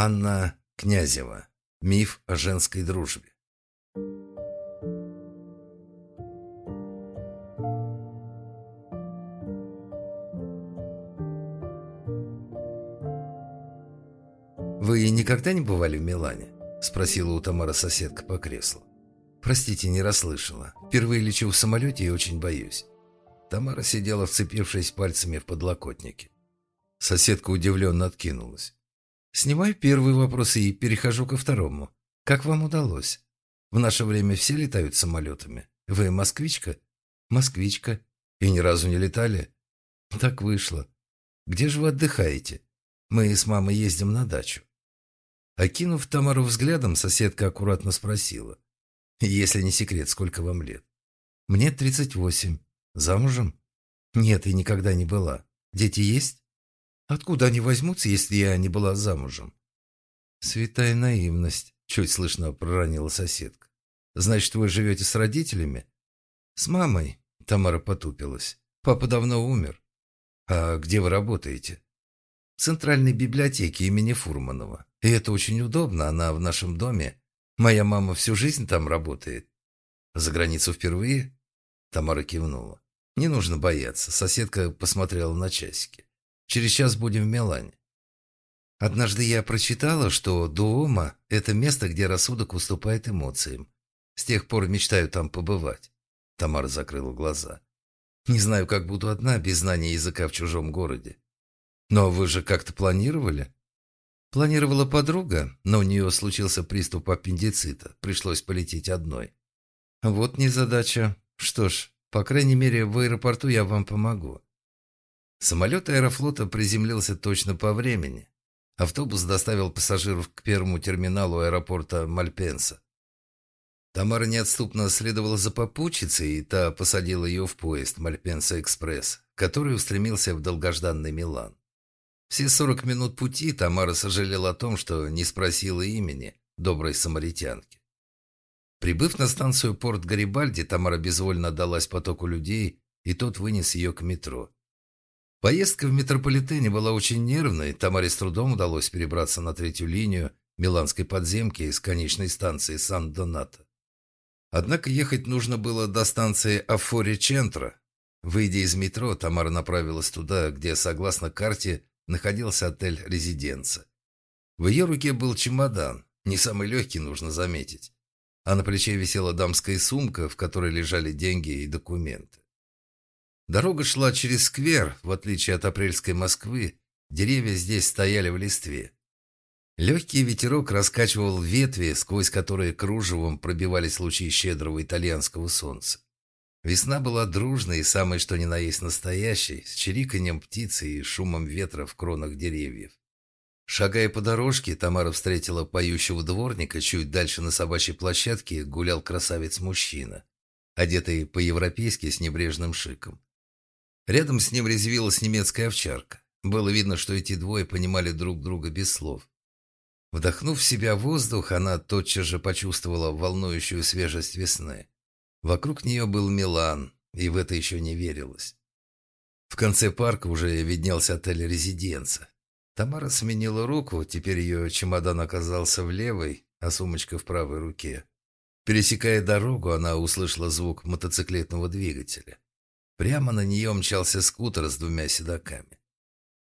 Анна Князева. Миф о женской дружбе. «Вы никогда не бывали в Милане?» – спросила у Тамара соседка по креслу. «Простите, не расслышала. Впервые лечу в самолете и очень боюсь». Тамара сидела, вцепившись пальцами в подлокотники. Соседка удивленно откинулась. Снимаю первый вопрос и перехожу ко второму. Как вам удалось? В наше время все летают самолетами. Вы москвичка? Москвичка. И ни разу не летали? Так вышло. Где же вы отдыхаете? Мы с мамой ездим на дачу. Окинув Тамару взглядом, соседка аккуратно спросила. «Если не секрет, сколько вам лет?» «Мне 38. Замужем?» «Нет, и никогда не была. Дети есть?» Откуда они возьмутся, если я не была замужем? Святая наивность, чуть слышно проронила соседка. Значит, вы живете с родителями? С мамой, Тамара потупилась. Папа давно умер. А где вы работаете? В Центральной библиотеке имени Фурманова. И это очень удобно, она в нашем доме. Моя мама всю жизнь там работает. За границу впервые? Тамара кивнула. Не нужно бояться. Соседка посмотрела на часики. Через час будем в Милане. Однажды я прочитала, что Дуома – это место, где рассудок уступает эмоциям. С тех пор мечтаю там побывать. Тамара закрыла глаза. Не знаю, как буду одна, без знания языка в чужом городе. Но вы же как-то планировали? Планировала подруга, но у нее случился приступ аппендицита. Пришлось полететь одной. Вот незадача. Что ж, по крайней мере, в аэропорту я вам помогу. Самолет аэрофлота приземлился точно по времени. Автобус доставил пассажиров к первому терминалу аэропорта Мальпенса. Тамара неотступно следовала за попутчицей, и та посадила ее в поезд Мальпенса-экспресс, который устремился в долгожданный Милан. Все сорок минут пути Тамара сожалела о том, что не спросила имени доброй самаритянки. Прибыв на станцию порт Гарибальди, Тамара безвольно отдалась потоку людей, и тот вынес ее к метро. Поездка в метрополитене была очень нервной, Тамаре с трудом удалось перебраться на третью линию миланской подземки из конечной станции Сан-Донато. Однако ехать нужно было до станции Афори-Чентро. Выйдя из метро, Тамара направилась туда, где, согласно карте, находился отель «Резиденция». В ее руке был чемодан, не самый легкий, нужно заметить, а на плече висела дамская сумка, в которой лежали деньги и документы. Дорога шла через сквер, в отличие от апрельской Москвы, деревья здесь стояли в листве. Легкий ветерок раскачивал ветви, сквозь которые кружевом пробивались лучи щедрого итальянского солнца. Весна была дружной и самой что ни на есть настоящей, с чириканьем птицы и шумом ветра в кронах деревьев. Шагая по дорожке, Тамара встретила поющего дворника, чуть дальше на собачьей площадке гулял красавец-мужчина, одетый по-европейски с небрежным шиком. Рядом с ним резвилась немецкая овчарка. Было видно, что эти двое понимали друг друга без слов. Вдохнув в себя воздух, она тотчас же почувствовала волнующую свежесть весны. Вокруг нее был Милан, и в это еще не верилось. В конце парка уже виднелся отель «Резиденция». Тамара сменила руку, теперь ее чемодан оказался в левой, а сумочка в правой руке. Пересекая дорогу, она услышала звук мотоциклетного двигателя. Прямо на нее мчался скутер с двумя седаками.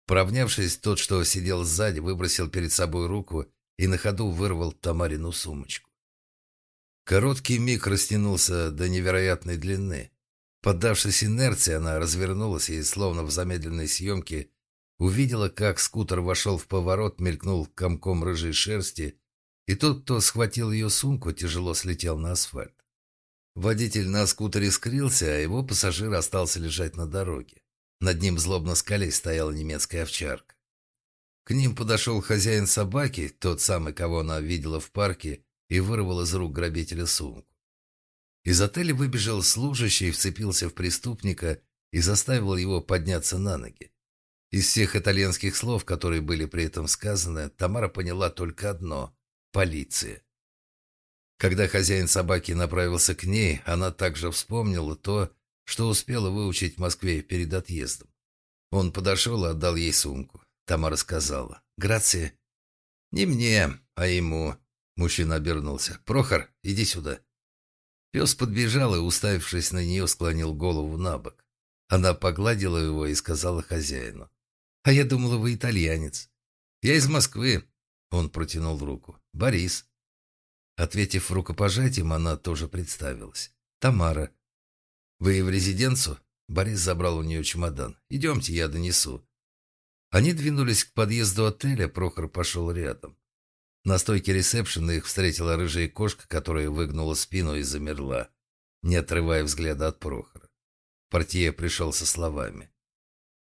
Поравнявшись, тот, что сидел сзади, выбросил перед собой руку и на ходу вырвал Тамарину сумочку. Короткий миг растянулся до невероятной длины. Поддавшись инерции, она развернулась и, словно в замедленной съемке, увидела, как скутер вошел в поворот, мелькнул комком рыжей шерсти, и тот, кто схватил ее сумку, тяжело слетел на асфальт. Водитель на скутере скрылся, а его пассажир остался лежать на дороге. Над ним злобно скалясь стояла немецкая овчарка. К ним подошел хозяин собаки, тот самый, кого она видела в парке, и вырвал из рук грабителя сумку. Из отеля выбежал служащий, вцепился в преступника и заставил его подняться на ноги. Из всех итальянских слов, которые были при этом сказаны, Тамара поняла только одно – полиция. Когда хозяин собаки направился к ней, она также вспомнила то, что успела выучить в Москве перед отъездом. Он подошел и отдал ей сумку. Тамара сказала «Грация». «Не мне, а ему», — мужчина обернулся. «Прохор, иди сюда». Пес подбежал и, уставившись на нее, склонил голову на бок. Она погладила его и сказала хозяину. «А я думала, вы итальянец». «Я из Москвы», — он протянул руку. «Борис». Ответив рукопожатием, она тоже представилась. «Тамара». «Вы в резиденцию?» Борис забрал у нее чемодан. «Идемте, я донесу». Они двинулись к подъезду отеля, Прохор пошел рядом. На стойке ресепшена их встретила рыжая кошка, которая выгнула спину и замерла, не отрывая взгляда от Прохора. Портье пришел со словами.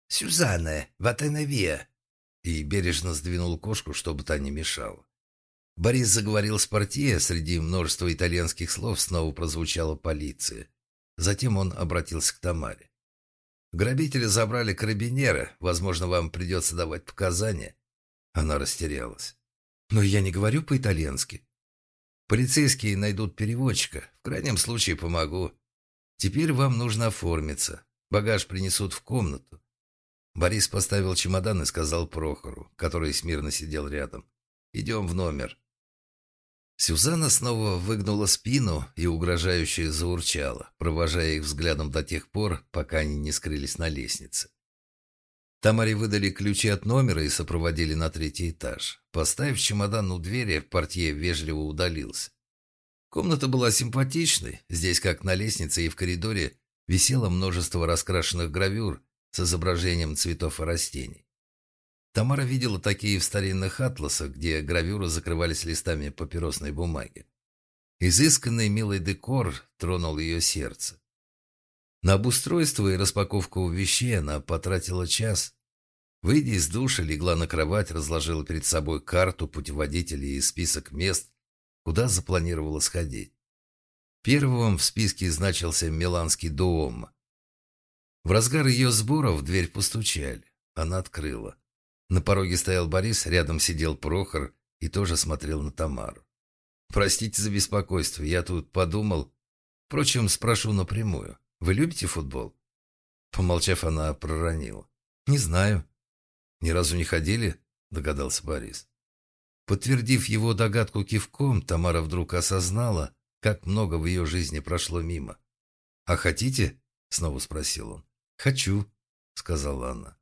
«Сюзанна, ватеновия!» и бережно сдвинул кошку, чтобы та не мешала. Борис заговорил с портье, среди множества итальянских слов снова прозвучала полиция. Затем он обратился к Тамаре. «Грабители забрали карабинера. Возможно, вам придется давать показания». Она растерялась. «Но я не говорю по-итальянски». «Полицейские найдут переводчика. В крайнем случае помогу. Теперь вам нужно оформиться. Багаж принесут в комнату». Борис поставил чемодан и сказал Прохору, который смирно сидел рядом. «Идем в номер». Сюзанна снова выгнула спину и угрожающе заурчала, провожая их взглядом до тех пор, пока они не скрылись на лестнице. Тамаре выдали ключи от номера и сопроводили на третий этаж. Поставив чемодан у двери, портье вежливо удалился. Комната была симпатичной. Здесь, как на лестнице и в коридоре, висело множество раскрашенных гравюр с изображением цветов и растений. Тамара видела такие в старинных атласах, где гравюры закрывались листами папиросной бумаги. Изысканный милый декор тронул ее сердце. На обустройство и распаковку вещей она потратила час. Выйдя из душа, легла на кровать, разложила перед собой карту путеводителя и список мест, куда запланировала сходить. Первым в списке значился Миланский дом. В разгар ее сбора в дверь постучали. Она открыла. На пороге стоял Борис, рядом сидел Прохор и тоже смотрел на Тамару. «Простите за беспокойство, я тут подумал. Впрочем, спрошу напрямую. Вы любите футбол?» Помолчав, она проронила. «Не знаю». «Ни разу не ходили?» – догадался Борис. Подтвердив его догадку кивком, Тамара вдруг осознала, как много в ее жизни прошло мимо. «А хотите?» – снова спросил он. «Хочу», – сказала она.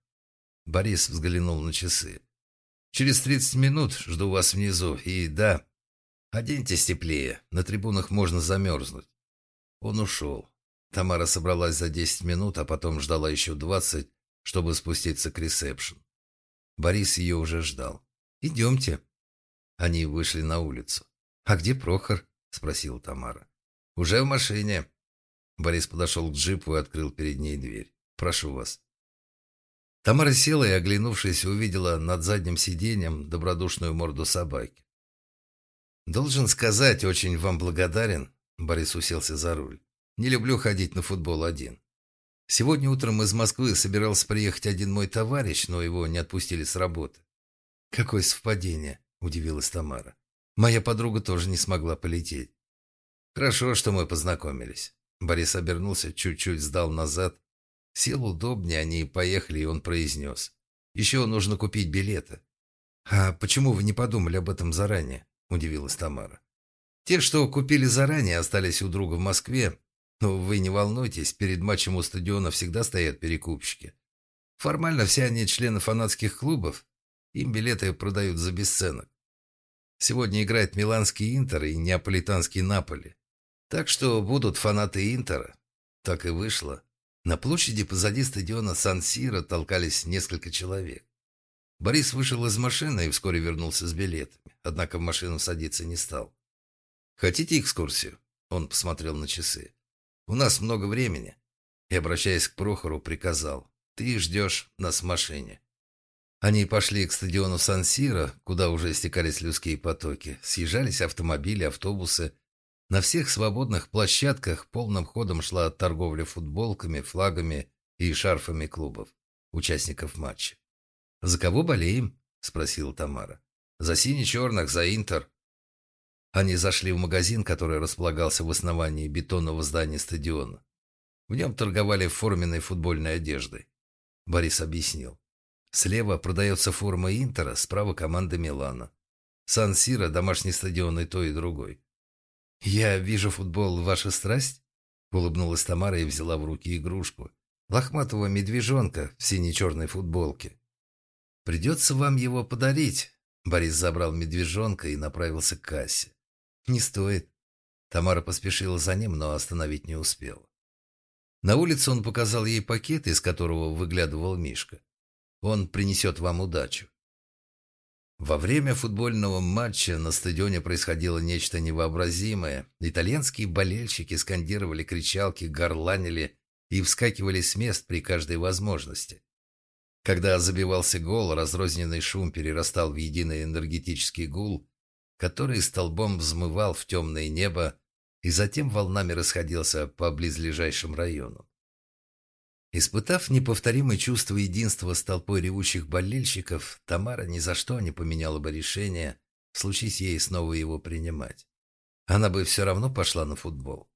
Борис взглянул на часы. «Через тридцать минут жду вас внизу. И да, оденьтесь теплее. На трибунах можно замерзнуть». Он ушел. Тамара собралась за десять минут, а потом ждала еще двадцать, чтобы спуститься к ресепшн. Борис ее уже ждал. «Идемте». Они вышли на улицу. «А где Прохор?» – спросила Тамара. «Уже в машине». Борис подошел к джипу и открыл перед ней дверь. «Прошу вас». Тамара села и, оглянувшись, увидела над задним сиденьем добродушную морду собаки. «Должен сказать, очень вам благодарен», — Борис уселся за руль. «Не люблю ходить на футбол один. Сегодня утром из Москвы собирался приехать один мой товарищ, но его не отпустили с работы». «Какое совпадение», — удивилась Тамара. «Моя подруга тоже не смогла полететь». «Хорошо, что мы познакомились». Борис обернулся, чуть-чуть сдал назад Сел удобнее, они поехали, и он произнес. «Еще нужно купить билеты». «А почему вы не подумали об этом заранее?» – удивилась Тамара. «Те, что купили заранее, остались у друга в Москве. Но вы не волнуйтесь, перед матчем у стадиона всегда стоят перекупщики. Формально все они члены фанатских клубов, им билеты продают за бесценок. Сегодня играет Миланский Интер и Неаполитанский Наполи. Так что будут фанаты Интера. Так и вышло. На площади позади стадиона Сан-Сиро толкались несколько человек. Борис вышел из машины и вскоре вернулся с билетами, однако в машину садиться не стал. «Хотите экскурсию?» Он посмотрел на часы. «У нас много времени». И, обращаясь к Прохору, приказал. «Ты ждешь нас в машине». Они пошли к стадиону Сан-Сиро, куда уже стекались людские потоки. Съезжались автомобили, автобусы, на всех свободных площадках полным ходом шла торговля футболками, флагами и шарфами клубов, участников матча. «За кого болеем?» – спросила Тамара. «За сине-черных, за Интер». Они зашли в магазин, который располагался в основании бетонного здания стадиона. В нем торговали форменной футбольной одеждой. Борис объяснил. Слева продается форма Интера, справа команда Милана. Сан-Сиро, домашний стадион и то, и другой. «Я вижу футбол – ваша страсть?» – улыбнулась Тамара и взяла в руки игрушку. Лохматого медвежонка в сине-черной футболке. «Придется вам его подарить». Борис забрал медвежонка и направился к кассе. «Не стоит». Тамара поспешила за ним, но остановить не успела. На улице он показал ей пакет, из которого выглядывал Мишка. Он принесет вам удачу. Во время футбольного матча на стадионе происходило нечто невообразимое. Итальянские болельщики скандировали кричалки, горланили и вскакивали с мест при каждой возможности. Когда забивался гол, разрозненный шум перерастал в единый энергетический гул, который столбом взмывал в темное небо и затем волнами расходился по близлежащим районам. Испытав неповторимое чувство единства с толпой ревущих болельщиков, Тамара ни за что не поменяла бы решение, случись ей снова его принимать. Она бы все равно пошла на футбол.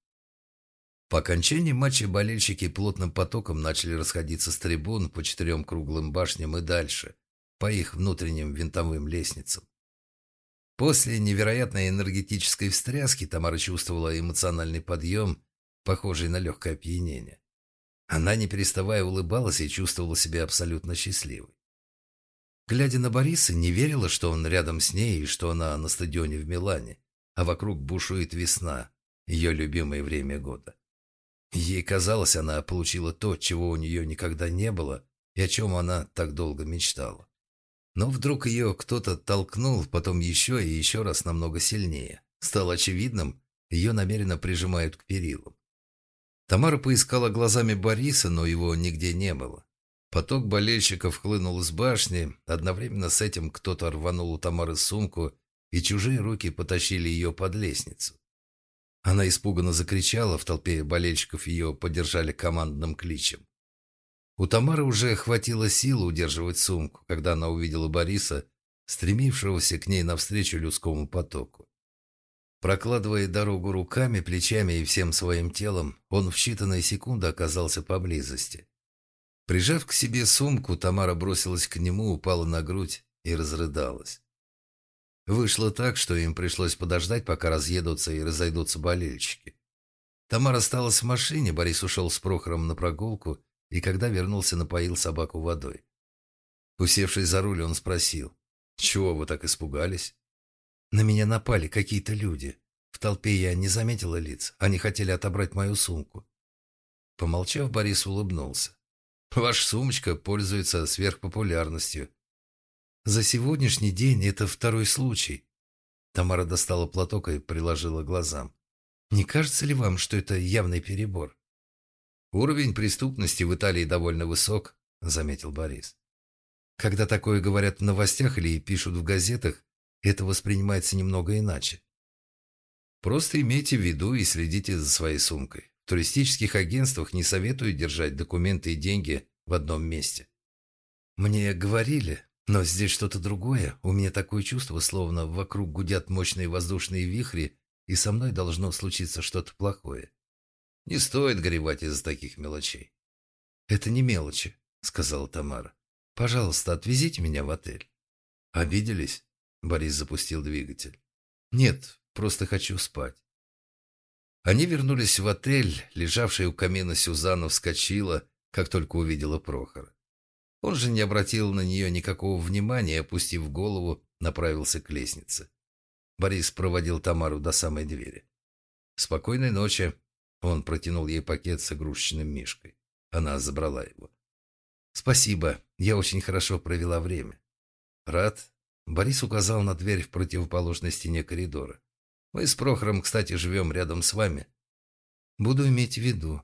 По окончании матча болельщики плотным потоком начали расходиться с трибун по четырем круглым башням и дальше, по их внутренним винтовым лестницам. После невероятной энергетической встряски Тамара чувствовала эмоциональный подъем, похожий на легкое опьянение. Она, не переставая, улыбалась и чувствовала себя абсолютно счастливой. Глядя на Бориса, не верила, что он рядом с ней и что она на стадионе в Милане, а вокруг бушует весна, ее любимое время года. Ей казалось, она получила то, чего у нее никогда не было и о чем она так долго мечтала. Но вдруг ее кто-то толкнул, потом еще и еще раз намного сильнее. Стало очевидным, ее намеренно прижимают к перилам. Тамара поискала глазами Бориса, но его нигде не было. Поток болельщиков хлынул из башни, одновременно с этим кто-то рванул у Тамары сумку, и чужие руки потащили ее под лестницу. Она испуганно закричала, в толпе болельщиков ее поддержали командным кличем. У Тамары уже хватило сил удерживать сумку, когда она увидела Бориса, стремившегося к ней навстречу людскому потоку. Прокладывая дорогу руками, плечами и всем своим телом, он в считанные секунды оказался поблизости. Прижав к себе сумку, Тамара бросилась к нему, упала на грудь и разрыдалась. Вышло так, что им пришлось подождать, пока разъедутся и разойдутся болельщики. Тамара осталась в машине, Борис ушел с Прохором на прогулку и, когда вернулся, напоил собаку водой. Усевшись за руль, он спросил, «Чего вы так испугались?» На меня напали какие-то люди. В толпе я не заметила лиц. Они хотели отобрать мою сумку. Помолчав, Борис улыбнулся. Ваша сумочка пользуется сверхпопулярностью. За сегодняшний день это второй случай. Тамара достала платок и приложила глазам. Не кажется ли вам, что это явный перебор? Уровень преступности в Италии довольно высок, заметил Борис. Когда такое говорят в новостях или пишут в газетах, это воспринимается немного иначе. Просто имейте в виду и следите за своей сумкой. В туристических агентствах не советуют держать документы и деньги в одном месте. Мне говорили, но здесь что-то другое. У меня такое чувство, словно вокруг гудят мощные воздушные вихри, и со мной должно случиться что-то плохое. Не стоит горевать из-за таких мелочей. Это не мелочи, сказала Тамара. Пожалуйста, отвезите меня в отель. Обиделись? Борис запустил двигатель. «Нет, просто хочу спать». Они вернулись в отель. Лежавшая у камина Сюзанна вскочила, как только увидела Прохора. Он же не обратил на нее никакого внимания, опустив голову, направился к лестнице. Борис проводил Тамару до самой двери. «Спокойной ночи!» Он протянул ей пакет с игрушечным мишкой. Она забрала его. «Спасибо, я очень хорошо провела время». «Рад?» Борис указал на дверь в противоположной стене коридора. «Мы с Прохором, кстати, живем рядом с вами». «Буду иметь в виду».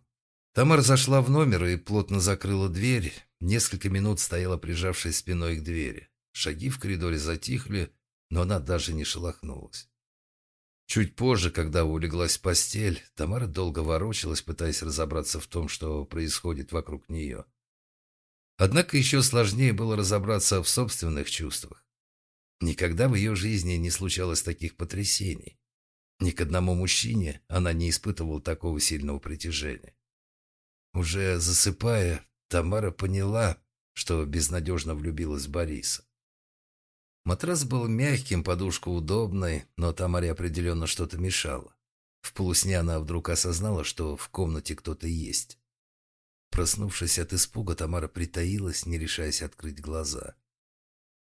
Тамара зашла в номер и плотно закрыла дверь. Несколько минут стояла, прижавшись спиной к двери. Шаги в коридоре затихли, но она даже не шелохнулась. Чуть позже, когда улеглась в постель, Тамара долго ворочалась, пытаясь разобраться в том, что происходит вокруг нее. Однако еще сложнее было разобраться в собственных чувствах. Никогда в ее жизни не случалось таких потрясений. Ни к одному мужчине она не испытывала такого сильного притяжения. Уже засыпая, Тамара поняла, что безнадежно влюбилась в Бориса. Матрас был мягким, подушка удобной, но Тамаре определенно что-то мешало. В полусне она вдруг осознала, что в комнате кто-то есть. Проснувшись от испуга, Тамара притаилась, не решаясь открыть глаза.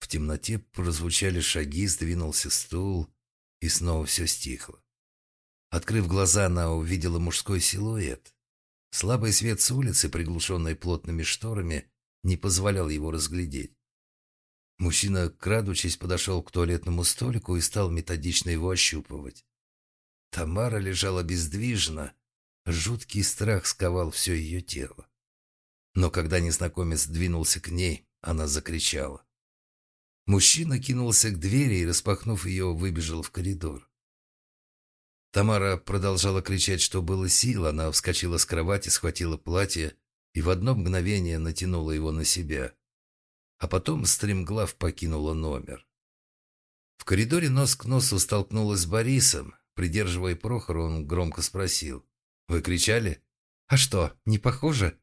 В темноте прозвучали шаги, сдвинулся стул, и снова все стихло. Открыв глаза, она увидела мужской силуэт. Слабый свет с улицы, приглушенный плотными шторами, не позволял его разглядеть. Мужчина, крадучись, подошел к туалетному столику и стал методично его ощупывать. Тамара лежала бездвижно, жуткий страх сковал все ее тело. Но когда незнакомец двинулся к ней, она закричала. Мужчина кинулся к двери и, распахнув ее, выбежал в коридор. Тамара продолжала кричать, что было сил. Она вскочила с кровати, схватила платье и в одно мгновение натянула его на себя. А потом стремглав покинула номер. В коридоре нос к носу столкнулась с Борисом. Придерживая Прохора, он громко спросил. «Вы кричали?» «А что, не похоже?»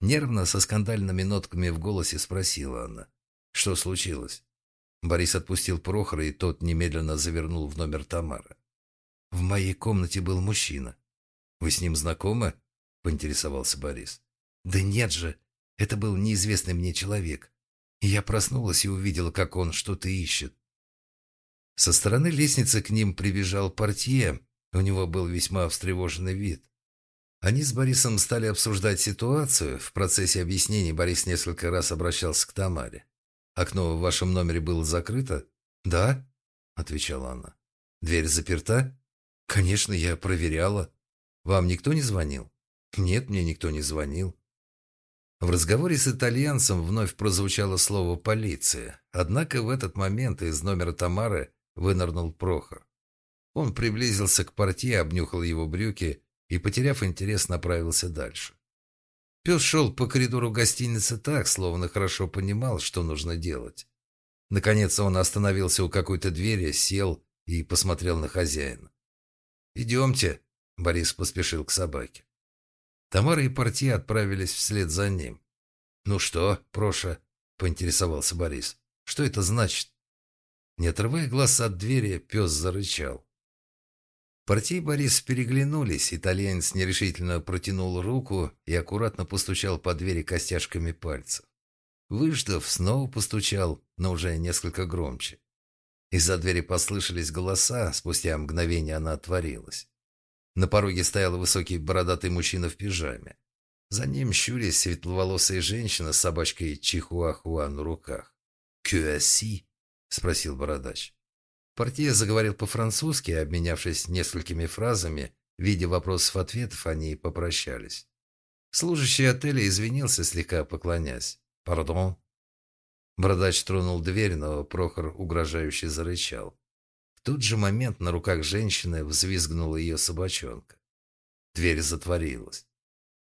Нервно, со скандальными нотками в голосе спросила она. «Что случилось?» Борис отпустил Прохора, и тот немедленно завернул в номер Тамары. В моей комнате был мужчина. Вы с ним знакомы? Поинтересовался Борис. Да нет же, это был неизвестный мне человек. я проснулась и увидела, как он что-то ищет. Со стороны лестницы к ним прибежал портье. У него был весьма встревоженный вид. Они с Борисом стали обсуждать ситуацию. В процессе объяснений Борис несколько раз обращался к Тамаре. «Окно в вашем номере было закрыто?» «Да», — отвечала она. «Дверь заперта?» «Конечно, я проверяла. Вам никто не звонил?» «Нет, мне никто не звонил». В разговоре с итальянцем вновь прозвучало слово «полиция». Однако в этот момент из номера Тамары вынырнул Прохор. Он приблизился к портье, обнюхал его брюки и, потеряв интерес, направился дальше. Пес шел по коридору гостиницы так, словно хорошо понимал, что нужно делать. Наконец он остановился у какой-то двери, сел и посмотрел на хозяина. «Идемте», — Борис поспешил к собаке. Тамара и Портье отправились вслед за ним. «Ну что, Проша?» — поинтересовался Борис. «Что это значит?» Не отрывая глаз от двери, пес зарычал. Портье и Борис переглянулись, итальянец нерешительно протянул руку и аккуратно постучал по двери костяшками пальцев. Выждав, снова постучал, но уже несколько громче. Из-за двери послышались голоса, спустя мгновение она отворилась. На пороге стоял высокий бородатый мужчина в пижаме. За ним щурясь светловолосая женщина с собачкой Чихуахуа на руках. «Кюаси?» — спросил бородач. Портье заговорил по-французски, обменявшись несколькими фразами, видя вопросов-ответов, они попрощались. Служащий отеля извинился, слегка поклонясь. «Пардон?» Бородач тронул дверь, но Прохор угрожающе зарычал. В тот же момент на руках женщины взвизгнула ее собачонка. Дверь затворилась.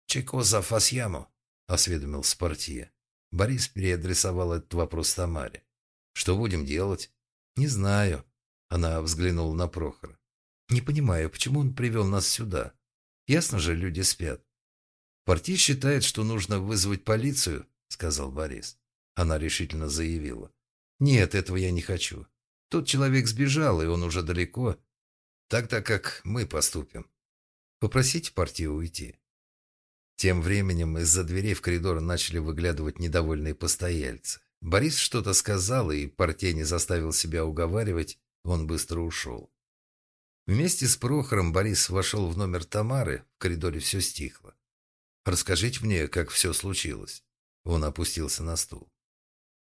«Чеко за фасьяму?» — осведомил Спартия. Борис переадресовал этот вопрос Тамаре. «Что будем делать?» «Не знаю». Она взглянула на Прохора. «Не понимаю, почему он привел нас сюда? Ясно же, люди спят». «Партий считает, что нужно вызвать полицию», — сказал Борис. Она решительно заявила. «Нет, этого я не хочу. Тот человек сбежал, и он уже далеко. Так-то как мы поступим. Попросите партию уйти». Тем временем из-за дверей в коридор начали выглядывать недовольные постояльцы. Борис что-то сказал, и партия не заставил себя уговаривать, он быстро ушел. Вместе с Прохором Борис вошел в номер Тамары, в коридоре все стихло. «Расскажите мне, как все случилось». Он опустился на стул.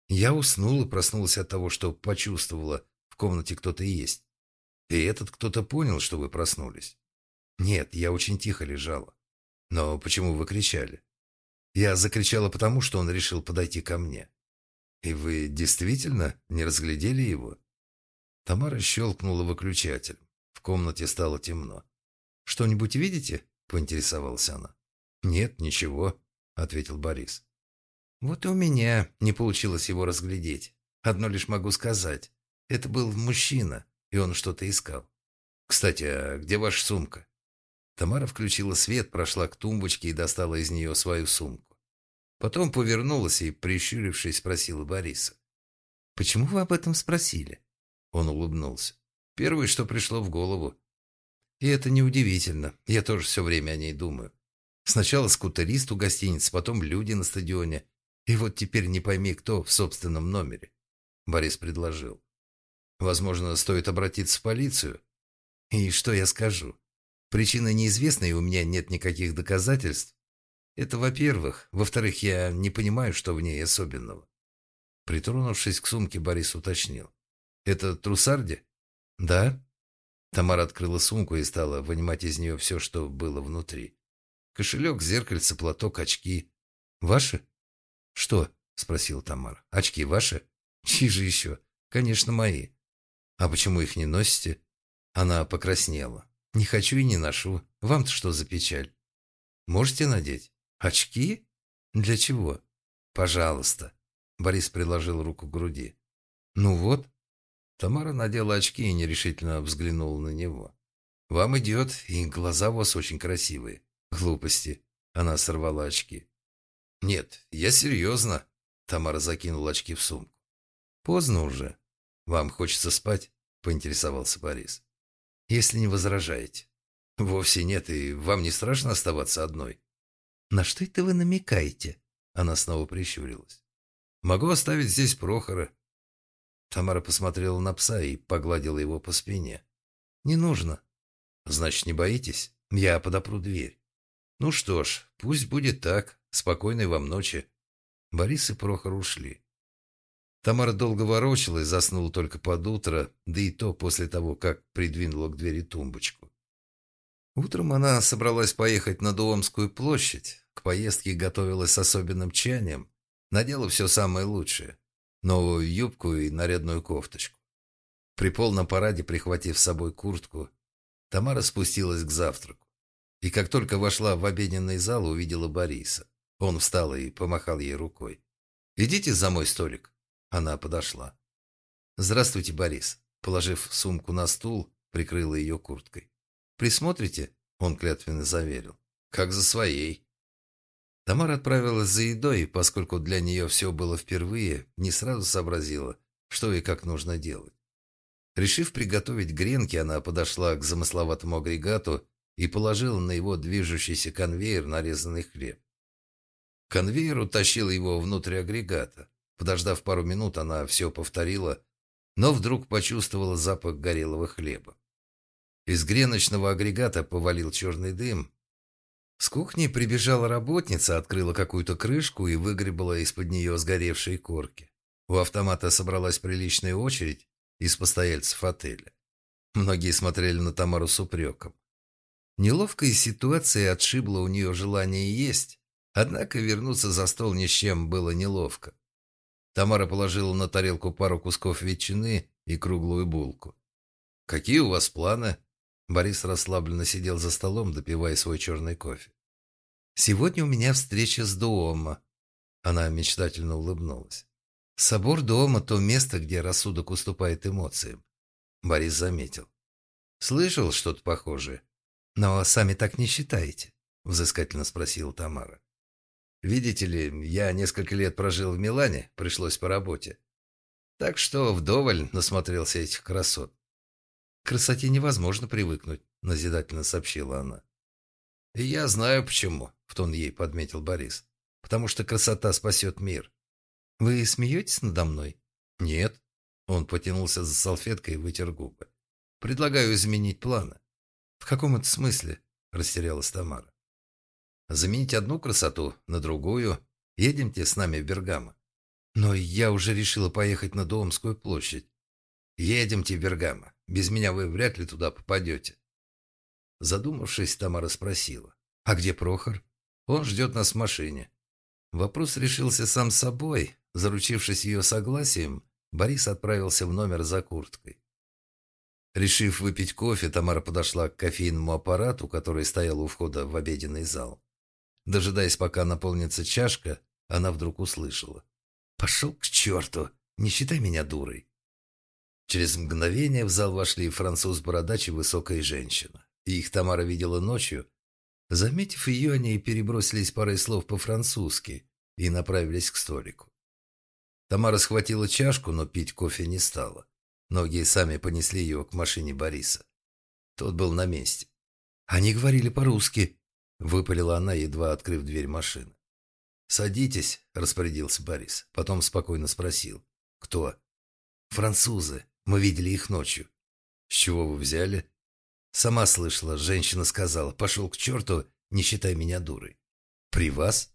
Я уснул и проснулся от того, что почувствовала, в комнате кто-то есть. И этот кто-то понял, что вы проснулись. Нет, я очень тихо лежала. Но почему вы кричали? Я закричала потому, что он решил подойти ко мне. И вы действительно не разглядели его? Тамара щелкнула выключателем. В комнате стало темно. «Что-нибудь видите?» – поинтересовалась она. «Нет, ничего», – ответил Борис. Вот и у меня не получилось его разглядеть. Одно лишь могу сказать. Это был мужчина, и он что-то искал. «Кстати, а где ваша сумка?» Тамара включила свет, прошла к тумбочке и достала из нее свою сумку. Потом повернулась и, прищурившись, спросила Бориса. Почему вы об этом спросили?» Он улыбнулся. «Первое, что пришло в голову. И это неудивительно. Я тоже все время о ней думаю. Сначала скутерист у гостиницы, потом люди на стадионе. И вот теперь не пойми, кто в собственном номере. Борис предложил. Возможно, стоит обратиться в полицию. И что я скажу? Причина неизвестна, и у меня нет никаких доказательств. Это во-первых. Во-вторых, я не понимаю, что в ней особенного. Притронувшись к сумке, Борис уточнил. «Это трусарди?» «Да». Тамара открыла сумку и стала вынимать из нее все, что было внутри. Кошелек, зеркальце, платок, очки. «Ваши?» «Что?» — спросила Тамара. «Очки ваши?» «Чьи же еще?» «Конечно, мои». «А почему их не носите?» Она покраснела. «Не хочу и не ношу. Вам-то что за печаль?» «Можете надеть?» «Очки? Для чего?» «Пожалуйста». Борис приложил руку к груди. «Ну вот». Тамара надела очки и нерешительно взглянула на него. «Вам идет, и глаза у вас очень красивые». «Глупости». Она сорвала очки. «Нет, я серьезно». Тамара закинула очки в сумку. «Поздно уже. Вам хочется спать?» Поинтересовался Борис. «Если не возражаете». «Вовсе нет, и вам не страшно оставаться одной?» «На что это вы намекаете?» Она снова прищурилась. «Могу оставить здесь Прохора». Тамара посмотрела на пса и погладила его по спине. «Не нужно». «Значит, не боитесь? Я подопру дверь». «Ну что ж, пусть будет так. Спокойной вам ночи». Борис и Прохор ушли. Тамара долго ворочалась, заснула только под утро, да и то после того, как придвинула к двери тумбочку. Утром она собралась поехать на Дуомскую площадь. К поездке готовилась с особенным чаянием. Надела все самое лучшее. Новую юбку и нарядную кофточку. При полном параде, прихватив с собой куртку, Тамара спустилась к завтраку. И как только вошла в обеденный зал, увидела Бориса. Он встал и помахал ей рукой. «Идите за мой столик». Она подошла. «Здравствуйте, Борис». Положив сумку на стул, прикрыла ее курткой. «Присмотрите?» Он клятвенно заверил. «Как за своей». Тамара отправилась за едой, поскольку для нее все было впервые, не сразу сообразила, что и как нужно делать. Решив приготовить гренки, она подошла к замысловатому агрегату и положила на его движущийся конвейер нарезанный хлеб. Конвейер утащил его внутрь агрегата. Подождав пару минут, она все повторила, но вдруг почувствовала запах горелого хлеба. Из греночного агрегата повалил черный дым. С кухни прибежала работница, открыла какую-то крышку и выгребала из-под нее сгоревшие корки. У автомата собралась приличная очередь из постояльцев отеля. Многие смотрели на Тамару с упреком. Неловкая ситуация отшибла у нее желание есть, однако вернуться за стол ни с чем было неловко. Тамара положила на тарелку пару кусков ветчины и круглую булку. «Какие у вас планы?» Борис расслабленно сидел за столом, допивая свой черный кофе. «Сегодня у меня встреча с Дуома». Она мечтательно улыбнулась. «Собор Дуома – то место, где рассудок уступает эмоциям». Борис заметил. «Слышал что-то похожее?» «Но сами так не считаете?» – взыскательно спросила Тамара. «Видите ли, я несколько лет прожил в Милане, пришлось по работе. Так что вдоволь насмотрелся этих красот». «К красоте невозможно привыкнуть», – назидательно сообщила она. «И я знаю почему», – в тон ей подметил Борис. «Потому что красота спасет мир». «Вы смеетесь надо мной?» «Нет». Он потянулся за салфеткой и вытер губы. «Предлагаю изменить планы». «В каком это смысле?» – растерялась Тамара. «Заменить одну красоту на другую. Едемте с нами в Бергамо». «Но я уже решила поехать на Домскую площадь». «Едемте в Бергамо. Без меня вы вряд ли туда попадете». Задумавшись, Тамара спросила. «А где Прохор?» «Он ждет нас в машине». Вопрос решился сам собой. Заручившись ее согласием, Борис отправился в номер за курткой. Решив выпить кофе, Тамара подошла к кофейному аппарату, который стоял у входа в обеденный зал. Дожидаясь, пока наполнится чашка, она вдруг услышала. «Пошел к черту! Не считай меня дурой!» Через мгновение в зал вошли француз-бородач и высокая женщина. Их Тамара видела ночью. Заметив ее, они перебросились парой слов по-французски и направились к столику. Тамара схватила чашку, но пить кофе не стала. Ноги сами понесли ее к машине Бориса. Тот был на месте. «Они говорили по-русски», — выпалила она, едва открыв дверь машины. «Садитесь», — распорядился Борис. Потом спокойно спросил. «Кто?» «Французы. Мы видели их ночью». «С чего вы взяли?» «Сама слышала. Женщина сказала. Пошел к черту, не считай меня дурой». «При вас?»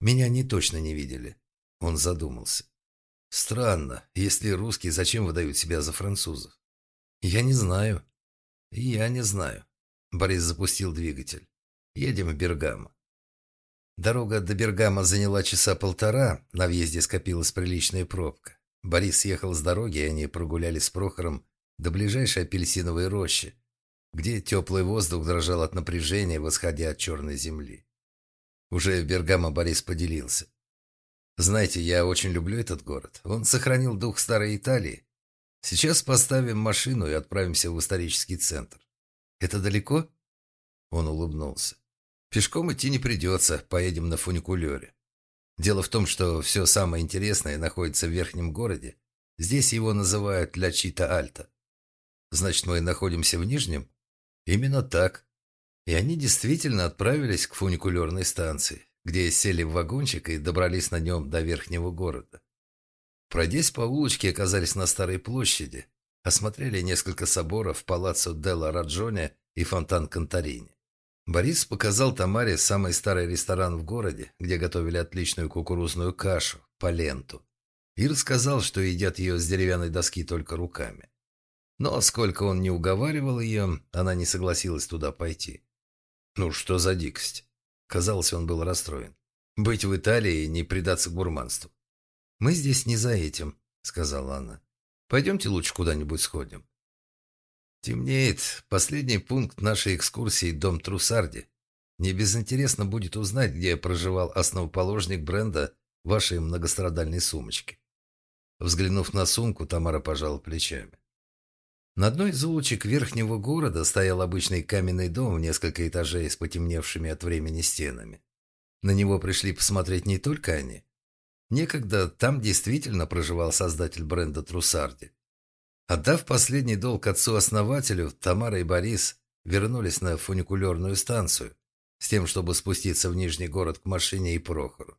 «Меня они точно не видели». Он задумался. «Странно. Если русские, зачем выдают себя за французов?» «Я не знаю». «Я не знаю». Борис запустил двигатель. «Едем в Бергамо». Дорога до Бергама заняла часа полтора, на въезде скопилась приличная пробка. Борис ехал с дороги, и они прогулялись с Прохором до ближайшей апельсиновой рощи, где теплый воздух дрожал от напряжения, восходя от черной земли. Уже в Бергамо Борис поделился. «Знаете, я очень люблю этот город. Он сохранил дух старой Италии. Сейчас поставим машину и отправимся в исторический центр. Это далеко?» Он улыбнулся. Пешком идти не придется, поедем на фуникулере. Дело в том, что все самое интересное находится в верхнем городе. Здесь его называют Ля Чита Альта. Значит, мы находимся в нижнем? Именно так. И они действительно отправились к фуникулерной станции, где сели в вагончик и добрались на нем до верхнего города. Пройдясь по улочке, оказались на Старой площади, осмотрели несколько соборов, палаццо Делла Раджоне и фонтан Конторини. Борис показал Тамаре самый старый ресторан в городе, где готовили отличную кукурузную кашу, паленту, и рассказал, что едят ее с деревянной доски только руками. Но сколько он не уговаривал ее, она не согласилась туда пойти. Ну что за дикость? Казалось, он был расстроен. Быть в Италии и не предаться гурманству. «Мы здесь не за этим», — сказала она. «Пойдемте лучше куда-нибудь сходим». Темнеет. Последний пункт нашей экскурсии – дом Трусарди. Не безинтересно будет узнать, где проживал основоположник бренда вашей многострадальной сумочки. Взглянув на сумку, Тамара пожала плечами. На одной из улочек верхнего города стоял обычный каменный дом в несколько этажей с потемневшими от времени стенами. На него пришли посмотреть не только они. Некогда там действительно проживал создатель бренда Трусарди. Отдав последний долг отцу-основателю, Тамара и Борис вернулись на фуникулерную станцию с тем, чтобы спуститься в Нижний город к машине и Прохору.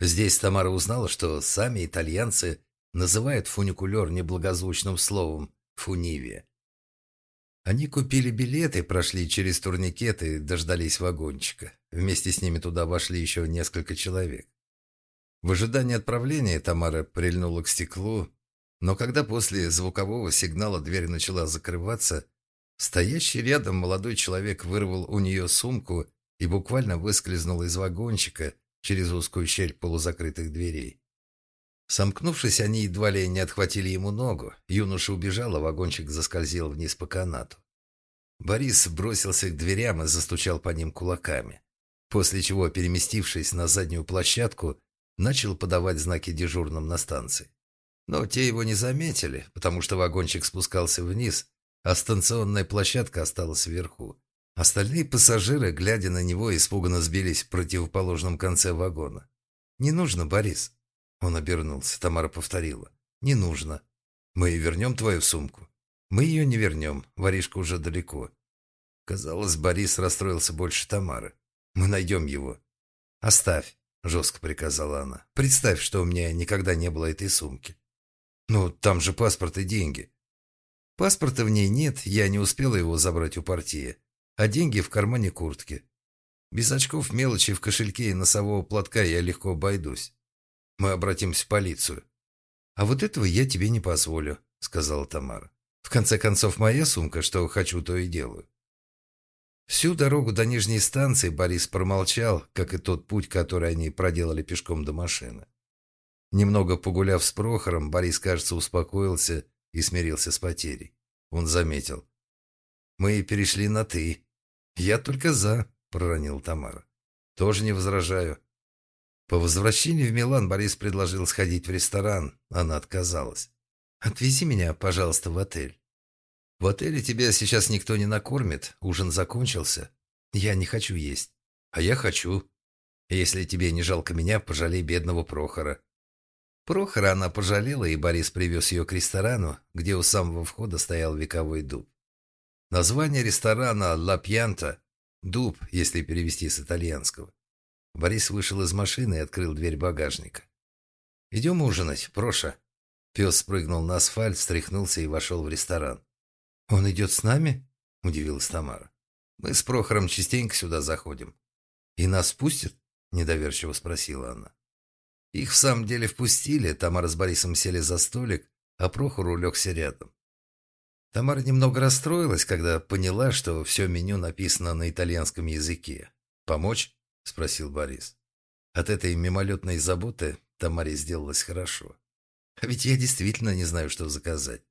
Здесь Тамара узнала, что сами итальянцы называют фуникулер неблагозвучным словом «фунивия». Они купили билеты, прошли через турникеты и дождались вагончика. Вместе с ними туда вошли еще несколько человек. В ожидании отправления Тамара прильнула к стеклу, но когда после звукового сигнала дверь начала закрываться, стоящий рядом молодой человек вырвал у нее сумку и буквально выскользнул из вагончика через узкую щель полузакрытых дверей. Сомкнувшись, они едва ли не отхватили ему ногу. Юноша убежал, а вагончик заскользил вниз по канату. Борис бросился к дверям и застучал по ним кулаками, после чего, переместившись на заднюю площадку, начал подавать знаки дежурным на станции. Но те его не заметили, потому что вагончик спускался вниз, а станционная площадка осталась вверху. Остальные пассажиры, глядя на него, испуганно сбились в противоположном конце вагона. «Не нужно, Борис». Он обернулся. Тамара повторила. «Не нужно. Мы вернем твою сумку». «Мы ее не вернем. Воришка уже далеко». Казалось, Борис расстроился больше Тамары. «Мы найдем его». «Оставь», — жестко приказала она. «Представь, что у меня никогда не было этой сумки. «Ну, там же паспорт и деньги». «Паспорта в ней нет, я не успела его забрать у партии, а деньги в кармане куртки. Без очков, мелочи в кошельке и носового платка я легко обойдусь. Мы обратимся в полицию». «А вот этого я тебе не позволю», — сказала Тамара. «В конце концов, моя сумка, что хочу, то и делаю». Всю дорогу до нижней станции Борис промолчал, как и тот путь, который они проделали пешком до машины. Немного погуляв с Прохором, Борис, кажется, успокоился и смирился с потерей. Он заметил. «Мы перешли на «ты». Я только за», — проронил Тамара. «Тоже не возражаю». По возвращении в Милан Борис предложил сходить в ресторан. Она отказалась. «Отвези меня, пожалуйста, в отель». «В отеле тебя сейчас никто не накормит. Ужин закончился. Я не хочу есть. А я хочу. Если тебе не жалко меня, пожалей бедного Прохора. Прохора она пожалела, и Борис привез ее к ресторану, где у самого входа стоял вековой дуб. Название ресторана «Ла Пьянта» — «Дуб», если перевести с итальянского. Борис вышел из машины и открыл дверь багажника. «Идем ужинать, Проша». Пес спрыгнул на асфальт, встряхнулся и вошел в ресторан. «Он идет с нами?» – удивилась Тамара. «Мы с Прохором частенько сюда заходим». «И нас пустят?» – недоверчиво спросила она. Их в самом деле впустили, Тамара с Борисом сели за столик, а Прохор улегся рядом. Тамара немного расстроилась, когда поняла, что все меню написано на итальянском языке. «Помочь?» – спросил Борис. От этой мимолетной заботы Тамаре сделалось хорошо. А ведь я действительно не знаю, что заказать.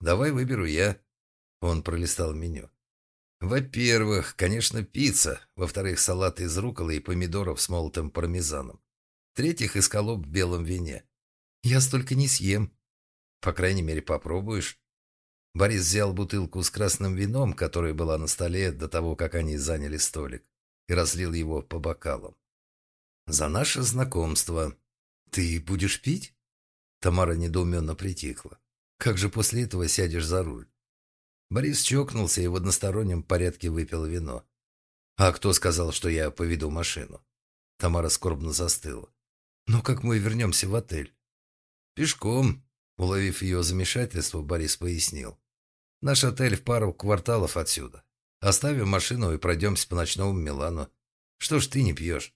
Давай выберу я. Он пролистал меню. Во-первых, конечно, пицца. Во-вторых, салат из руколы и помидоров с молотым пармезаном. В-третьих, эскалоп в белом вине. Я столько не съем. По крайней мере, попробуешь. Борис взял бутылку с красным вином, которая была на столе до того, как они заняли столик, и разлил его по бокалам. «За наше знакомство. Ты будешь пить?» Тамара недоуменно притихла. «Как же после этого сядешь за руль?» Борис чокнулся и в одностороннем порядке выпил вино. «А кто сказал, что я поведу машину?» Тамара скорбно застыла. «Но как мы вернемся в отель?» «Пешком», — уловив ее замешательство, Борис пояснил. «Наш отель в пару кварталов отсюда. Оставим машину и пройдемся по ночному Милану. Что ж ты не пьешь?»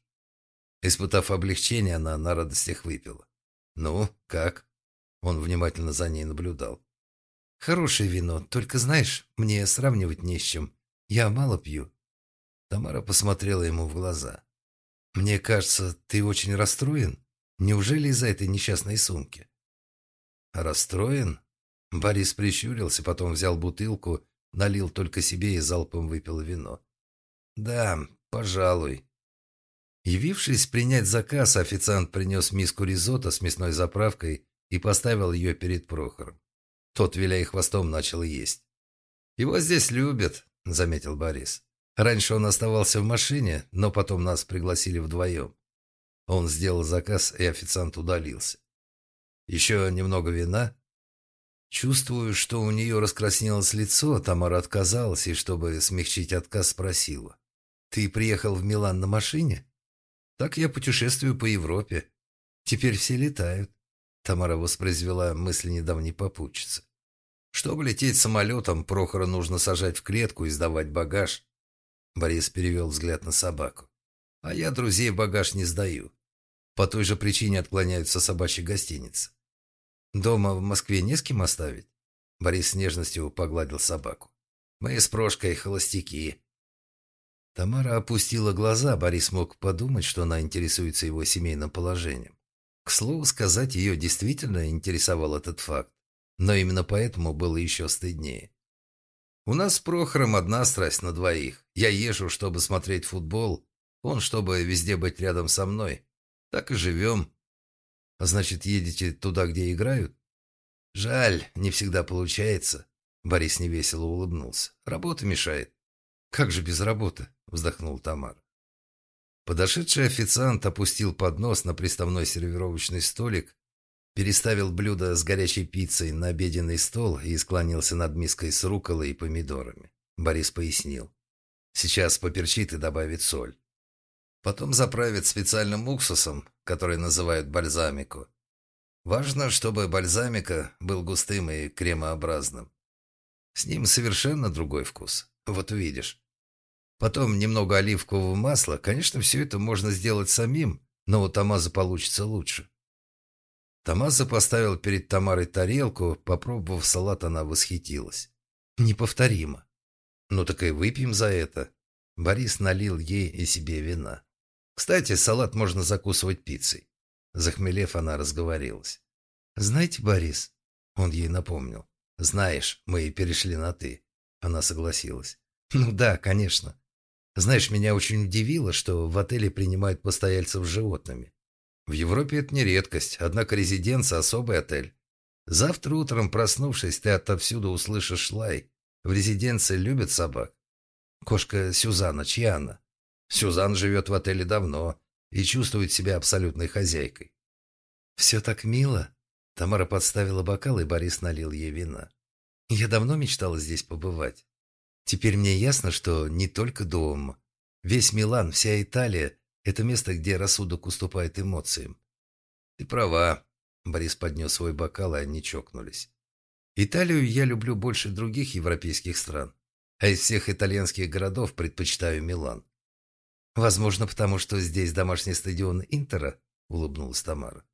Испытав облегчение, она на радостях выпила. «Ну, как?» Он внимательно за ней наблюдал. «Хорошее вино, только знаешь, мне сравнивать не с чем. Я мало пью». Тамара посмотрела ему в глаза. «Мне кажется, ты очень расстроен. Неужели из-за этой несчастной сумки?» «Расстроен?» Борис прищурился, потом взял бутылку, налил только себе и залпом выпил вино. «Да, пожалуй». Явившись принять заказ, официант принес миску ризотто с мясной заправкой и поставил ее перед Прохором. Тот, виляя хвостом, начал есть. «Его здесь любят», — заметил Борис. Раньше он оставался в машине, но потом нас пригласили вдвоем. Он сделал заказ, и официант удалился. «Еще немного вина?» Чувствую, что у нее раскраснелось лицо, Тамара отказалась и, чтобы смягчить отказ, спросила. «Ты приехал в Милан на машине?» «Так я путешествую по Европе. Теперь все летают». Тамара воспроизвела мысли недавней попутчицы. «Чтобы лететь самолетом, Прохора нужно сажать в клетку и сдавать багаж. Борис перевел взгляд на собаку. «А я друзей в багаж не сдаю. По той же причине отклоняются собачьи гостиницы. Дома в Москве не с кем оставить?» Борис с нежностью погладил собаку. «Мы с Прошкой холостяки». Тамара опустила глаза, Борис мог подумать, что она интересуется его семейным положением. К слову сказать, ее действительно интересовал этот факт, но именно поэтому было еще стыднее. У нас с Прохором одна страсть на двоих. Я езжу, чтобы смотреть футбол, он, чтобы везде быть рядом со мной. Так и живем. А значит, едете туда, где играют? Жаль, не всегда получается. Борис невесело улыбнулся. Работа мешает. Как же без работы? Вздохнул Тамар. Подошедший официант опустил поднос на приставной сервировочный столик переставил блюдо с горячей пиццей на обеденный стол и склонился над миской с руколой и помидорами. Борис пояснил. Сейчас поперчит и добавит соль. Потом заправит специальным уксусом, который называют бальзамику. Важно, чтобы бальзамика был густым и кремообразным. С ним совершенно другой вкус. Вот увидишь. Потом немного оливкового масла. Конечно, все это можно сделать самим, но у Томаза получится лучше. Томаса поставил перед Тамарой тарелку, попробовав салат, она восхитилась. Неповторимо. Ну так и выпьем за это. Борис налил ей и себе вина. Кстати, салат можно закусывать пиццей. Захмелев, она разговорилась. «Знаете, Борис...» Он ей напомнил. «Знаешь, мы перешли на «ты». Она согласилась. «Ну да, конечно. Знаешь, меня очень удивило, что в отеле принимают постояльцев с животными. В Европе это не редкость, однако резиденция – особый отель. Завтра утром, проснувшись, ты отовсюду услышишь лай. В резиденции любят собак. Кошка Сюзанна, чья она? Сюзанна живет в отеле давно и чувствует себя абсолютной хозяйкой. «Все так мило». Тамара подставила бокал, и Борис налил ей вина. «Я давно мечтала здесь побывать. Теперь мне ясно, что не только дом. Весь Милан, вся Италия – это место, где рассудок уступает эмоциям». «Ты права», – Борис поднес свой бокал, и они чокнулись. «Италию я люблю больше других европейских стран, а из всех итальянских городов предпочитаю Милан. Возможно, потому что здесь домашний стадион Интера, улыбнулась Тамара.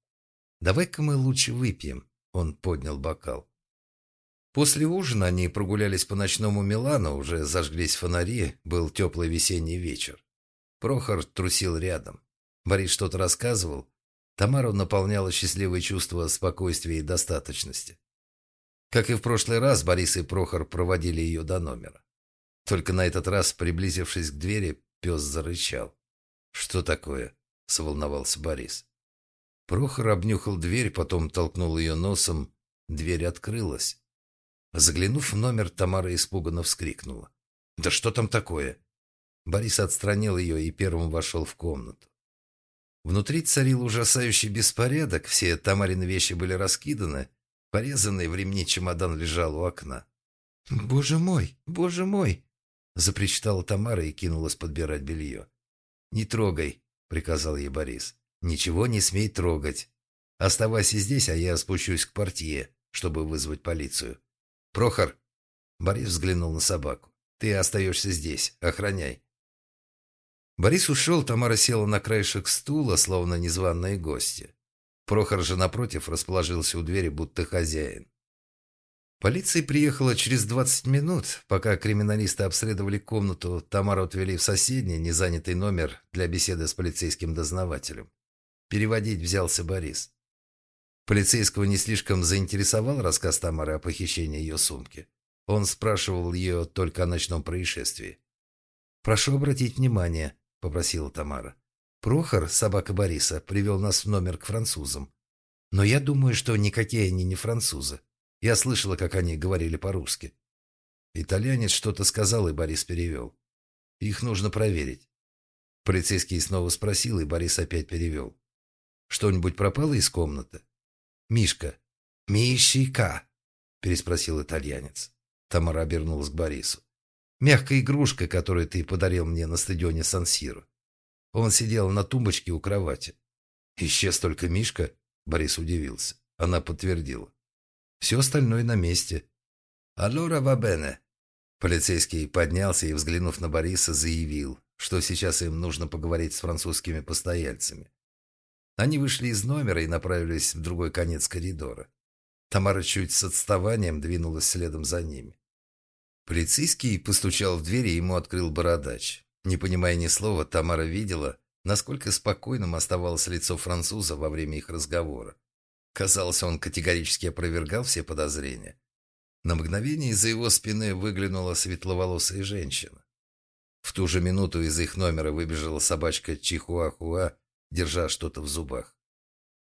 Давай-ка мы лучше выпьем, он поднял бокал. После ужина они прогулялись по ночному Милану, уже зажглись фонари, был теплый весенний вечер. Прохор трусил рядом. Борис что-то рассказывал. Тамару наполняло счастливое чувство спокойствия и достаточности. Как и в прошлый раз, Борис и Прохор проводили ее до номера. Только на этот раз, приблизившись к двери, Пес зарычал. «Что такое?» — сволновался Борис. Прохор обнюхал дверь, потом толкнул ее носом. Дверь открылась. Заглянув в номер, Тамара испуганно вскрикнула. «Да что там такое?» Борис отстранил ее и первым вошел в комнату. Внутри царил ужасающий беспорядок, все Тамарины вещи были раскиданы, порезанный в ремни чемодан лежал у окна. «Боже мой, боже мой!» Запричитала Тамара и кинулась подбирать белье. «Не трогай», — приказал ей Борис. «Ничего не смей трогать. Оставайся здесь, а я спущусь к портье, чтобы вызвать полицию». «Прохор!» Борис взглянул на собаку. «Ты остаешься здесь. Охраняй». Борис ушел, Тамара села на краешек стула, словно незваные гости. Прохор же, напротив, расположился у двери, будто хозяин. Полиция приехала через 20 минут. Пока криминалисты обследовали комнату, Тамару отвели в соседний, незанятый номер для беседы с полицейским дознавателем. Переводить взялся Борис. Полицейского не слишком заинтересовал рассказ Тамары о похищении ее сумки. Он спрашивал ее только о ночном происшествии. «Прошу обратить внимание», — попросила Тамара. «Прохор, собака Бориса, привел нас в номер к французам. Но я думаю, что никакие они не французы. Я слышала, как они говорили по-русски. Итальянец что-то сказал, и Борис перевел. Их нужно проверить. Полицейский снова спросил, и Борис опять перевел. Что-нибудь пропало из комнаты? Мишка. Мишика, переспросил итальянец. Тамара обернулась к Борису. Мягкая игрушка, которую ты подарил мне на стадионе Сан-Сиро. Он сидел на тумбочке у кровати. Исчез только Мишка? Борис удивился. Она подтвердила. Все остальное на месте. «Аллора вабене». Полицейский поднялся и, взглянув на Бориса, заявил, что сейчас им нужно поговорить с французскими постояльцами. Они вышли из номера и направились в другой конец коридора. Тамара чуть с отставанием двинулась следом за ними. Полицейский постучал в дверь, и ему открыл бородач. Не понимая ни слова, Тамара видела, насколько спокойным оставалось лицо француза во время их разговора. Казалось, он категорически опровергал все подозрения. На мгновение из-за его спины выглянула светловолосая женщина. В ту же минуту из их номера выбежала собачка Чихуахуа, держа что-то в зубах.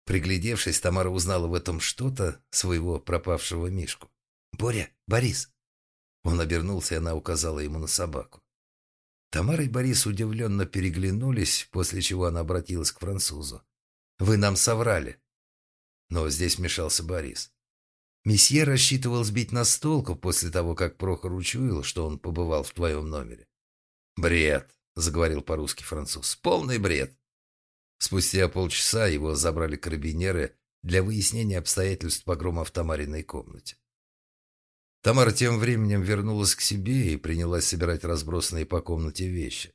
Приглядевшись, Тамара узнала в этом что-то своего пропавшего Мишку. «Боря! Борис!» Он обернулся, и она указала ему на собаку. Тамара и Борис удивленно переглянулись, после чего она обратилась к французу. «Вы нам соврали. Но здесь вмешался Борис. Месье рассчитывал сбить нас с толку после того, как Прохор учуял, что он побывал в твоем номере. «Бред», — заговорил по-русски француз. «Полный бред». Спустя полчаса его забрали карабинеры для выяснения обстоятельств погрома в Тамариной комнате. Тамара тем временем вернулась к себе и принялась собирать разбросанные по комнате вещи.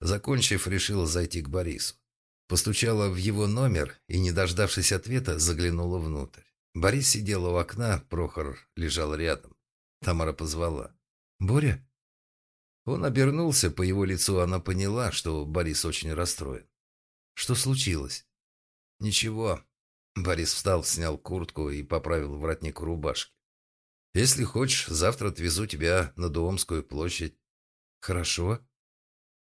Закончив, решила зайти к Борису. Постучала в его номер и, не дождавшись ответа, заглянула внутрь. Борис сидел у окна, Прохор лежал рядом. Тамара позвала. «Боря?» Он обернулся, по его лицу она поняла, что Борис очень расстроен. «Что случилось?» «Ничего». Борис встал, снял куртку и поправил воротник рубашки. «Если хочешь, завтра отвезу тебя на Дуомскую площадь». «Хорошо.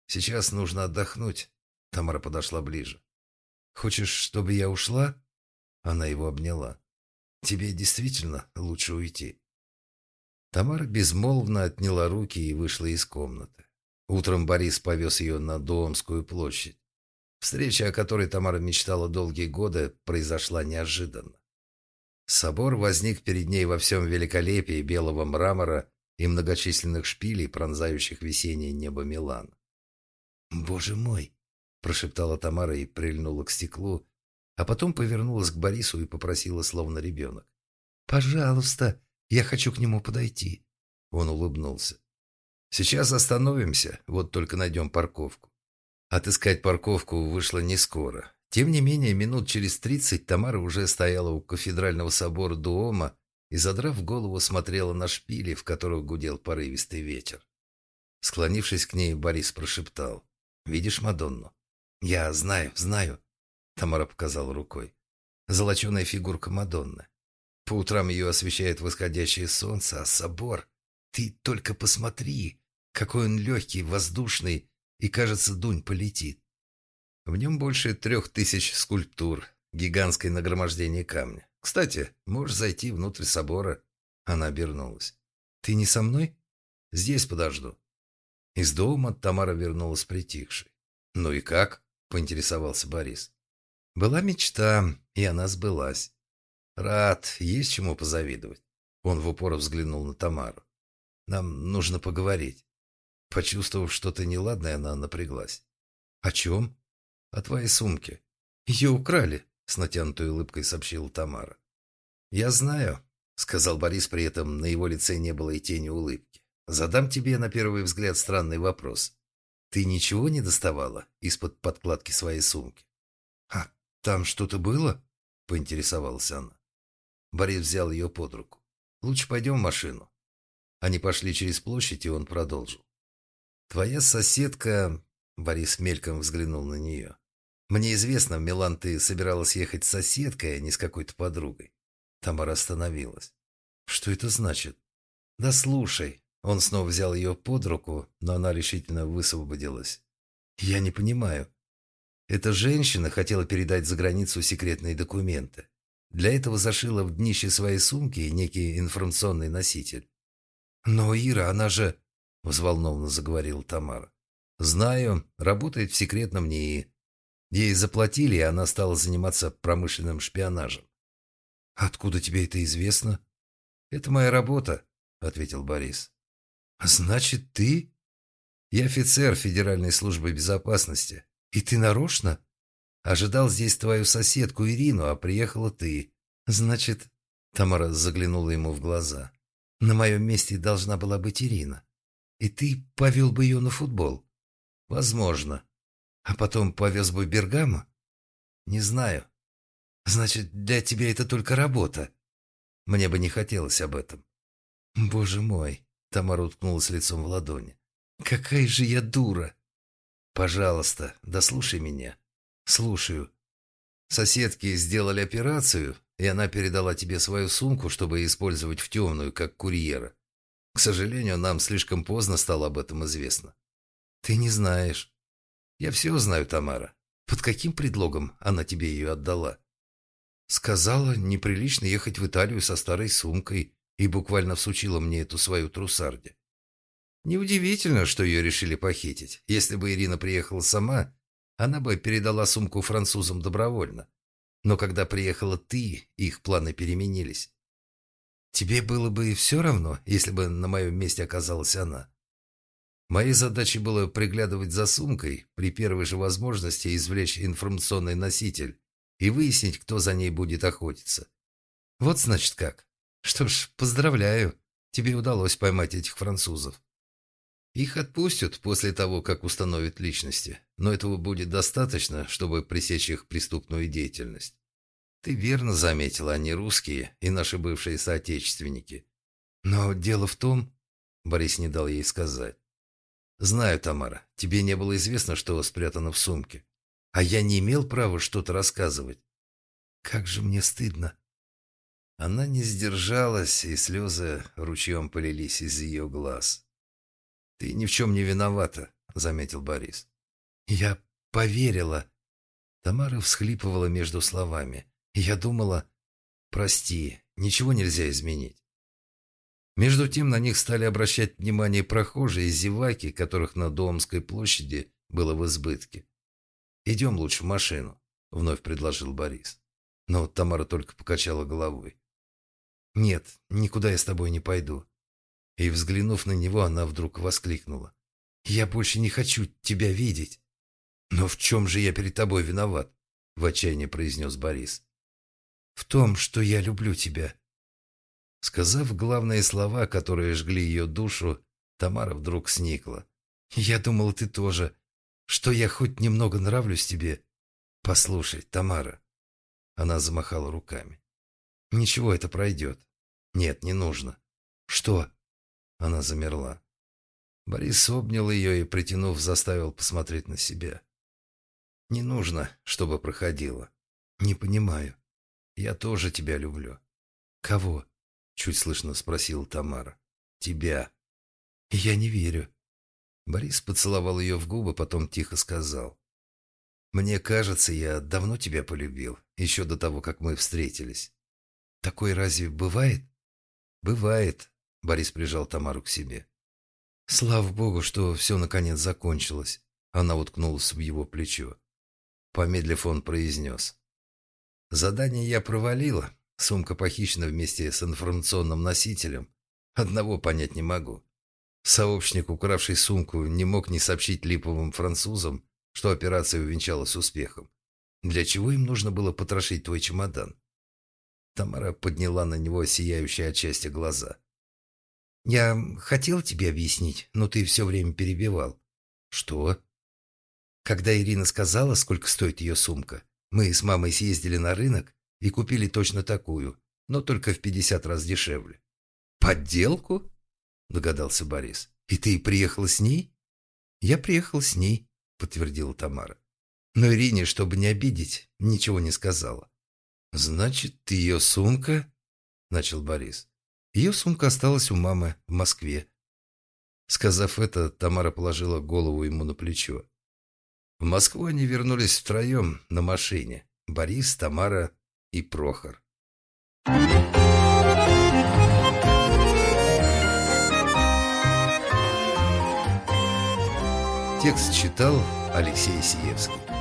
Сейчас нужно отдохнуть. Тамара подошла ближе. «Хочешь, чтобы я ушла?» Она его обняла. «Тебе действительно лучше уйти». Тамара безмолвно отняла руки и вышла из комнаты. Утром Борис повез ее на Домскую площадь. Встреча, о которой Тамара мечтала долгие годы, произошла неожиданно. Собор возник перед ней во всем великолепии белого мрамора и многочисленных шпилей, пронзающих весеннее небо Милана. «Боже мой!» – прошептала Тамара и прильнула к стеклу, а потом повернулась к Борису и попросила, словно ребенок. «Пожалуйста, я хочу к нему подойти». Он улыбнулся. «Сейчас остановимся, вот только найдем парковку». Отыскать парковку вышло не скоро. Тем не менее, минут через тридцать Тамара уже стояла у кафедрального собора Дуома и, задрав голову, смотрела на шпили, в которых гудел порывистый ветер. Склонившись к ней, Борис прошептал. «Видишь Мадонну?» «Я знаю, знаю», — Тамара показала рукой. «Золоченая фигурка Мадонны. По утрам ее освещает восходящее солнце, а собор... Ты только посмотри, какой он легкий, воздушный, и, кажется, дунь полетит. В нем больше трех тысяч скульптур, гигантское нагромождение камня. Кстати, можешь зайти внутрь собора. Она обернулась. Ты не со мной? Здесь подожду. Из дома Тамара вернулась притихшей. Ну и как? Поинтересовался Борис. Была мечта, и она сбылась. Рад, есть чему позавидовать. Он в упор взглянул на Тамару. Нам нужно поговорить. Почувствовав что-то неладное, она напряглась. «О чем?» «О твоей сумке. Ее украли», — с натянутой улыбкой сообщила Тамара. «Я знаю», — сказал Борис, при этом на его лице не было и тени улыбки. «Задам тебе на первый взгляд странный вопрос. Ты ничего не доставала из-под подкладки своей сумки?» «А там что-то было?» — поинтересовалась она. Борис взял ее под руку. «Лучше пойдем в машину». Они пошли через площадь, и он продолжил. «Твоя соседка...» — Борис мельком взглянул на нее. «Мне известно, в Милан ты собиралась ехать с соседкой, а не с какой-то подругой». Тамара остановилась. «Что это значит?» «Да слушай». Он снова взял ее под руку, но она решительно высвободилась. «Я не понимаю. Эта женщина хотела передать за границу секретные документы. Для этого зашила в днище своей сумки некий информационный носитель. Но Ира, она же взволнованно заговорила Тамара. «Знаю, работает в секретном НИИ. Ей заплатили, и она стала заниматься промышленным шпионажем». «Откуда тебе это известно?» «Это моя работа», — ответил Борис. «Значит, ты?» «Я офицер Федеральной службы безопасности. И ты нарочно?» «Ожидал здесь твою соседку Ирину, а приехала ты. Значит...» Тамара заглянула ему в глаза. «На моем месте должна была быть Ирина. И ты повел бы ее на футбол? Возможно. А потом повез бы в? Не знаю. Значит, для тебя это только работа. Мне бы не хотелось об этом. Боже мой. Тамара уткнулась лицом в ладони. Какая же я дура. Пожалуйста, дослушай меня. Слушаю. Соседки сделали операцию, и она передала тебе свою сумку, чтобы использовать в темную, как курьера. К сожалению, нам слишком поздно стало об этом известно. Ты не знаешь. Я все знаю, Тамара. Под каким предлогом она тебе ее отдала? Сказала, неприлично ехать в Италию со старой сумкой и буквально всучила мне эту свою трусарди. Неудивительно, что ее решили похитить. Если бы Ирина приехала сама, она бы передала сумку французам добровольно. Но когда приехала ты, их планы переменились. Тебе было бы все равно, если бы на моем месте оказалась она. Моей задачей было приглядывать за сумкой, при первой же возможности извлечь информационный носитель и выяснить, кто за ней будет охотиться. Вот значит как. Что ж, поздравляю, тебе удалось поймать этих французов. Их отпустят после того, как установят личности, но этого будет достаточно, чтобы пресечь их преступную деятельность. Ты верно заметила, они русские и наши бывшие соотечественники. Но дело в том... Борис не дал ей сказать. Знаю, Тамара, тебе не было известно, что спрятано в сумке. А я не имел права что-то рассказывать. Как же мне стыдно. Она не сдержалась, и слезы ручьем полились из ее глаз. «Ты ни в чем не виновата», — заметил Борис. «Я поверила». Тамара всхлипывала между словами. Я думала, прости, ничего нельзя изменить. Между тем на них стали обращать внимание прохожие и зеваки, которых на Домской площади было в избытке. идем лучше в машину», — вновь предложил Борис. Но Тамара только покачала головой. «Нет, никуда я с тобой не пойду». И, взглянув на него, она вдруг воскликнула. «Я больше не хочу тебя видеть». «Но в чем же я перед тобой виноват?» — в отчаянии произнес Борис. «В том, что я люблю тебя». Сказав главные слова, которые жгли ее душу, Тамара вдруг сникла. «Я думала, ты тоже. Что я хоть немного нравлюсь тебе?» «Послушай, Тамара». Она замахала руками. «Ничего, это пройдет. Нет, не нужно». «Что?» Она замерла. Борис обнял ее и, притянув, заставил посмотреть на себя. «Не нужно, чтобы проходило. Не понимаю. Я тоже тебя люблю». «Кого?» — чуть слышно спросила Тамара. «Тебя». «Я не верю». Борис поцеловал ее в губы, потом тихо сказал. «Мне кажется, я давно тебя полюбил, еще до того, как мы встретились». «Такое разве бывает?» «Бывает», — Борис прижал Тамару к себе. «Слава богу, что все наконец закончилось». Она уткнулась в его плечо. Помедлив, он произнес. «Задание я провалила. Сумка похищена вместе с информационным носителем. Одного понять не могу. Сообщник, укравший сумку, не мог не сообщить липовым французам, что операция увенчалась успехом. Для чего им нужно было потрошить твой чемодан?» Тамара подняла на него сияющие от счастья глаза. «Я хотел тебе объяснить, но ты все время перебивал». «Что?» Когда Ирина сказала, сколько стоит ее сумка, мы с мамой съездили на рынок и купили точно такую, но только в 50 раз дешевле. «Подделку?» – догадался Борис. «И ты приехала с ней?» «Я приехал с ней», – подтвердила Тамара. Но Ирине, чтобы не обидеть, ничего не сказала. «Значит, ее сумка?» – начал Борис. Ее сумка осталась у мамы в Москве. Сказав это, Тамара положила голову ему на плечо. В Москву они вернулись втроем на машине. Борис, Тамара и Прохор. Текст читал Алексей Сиевский.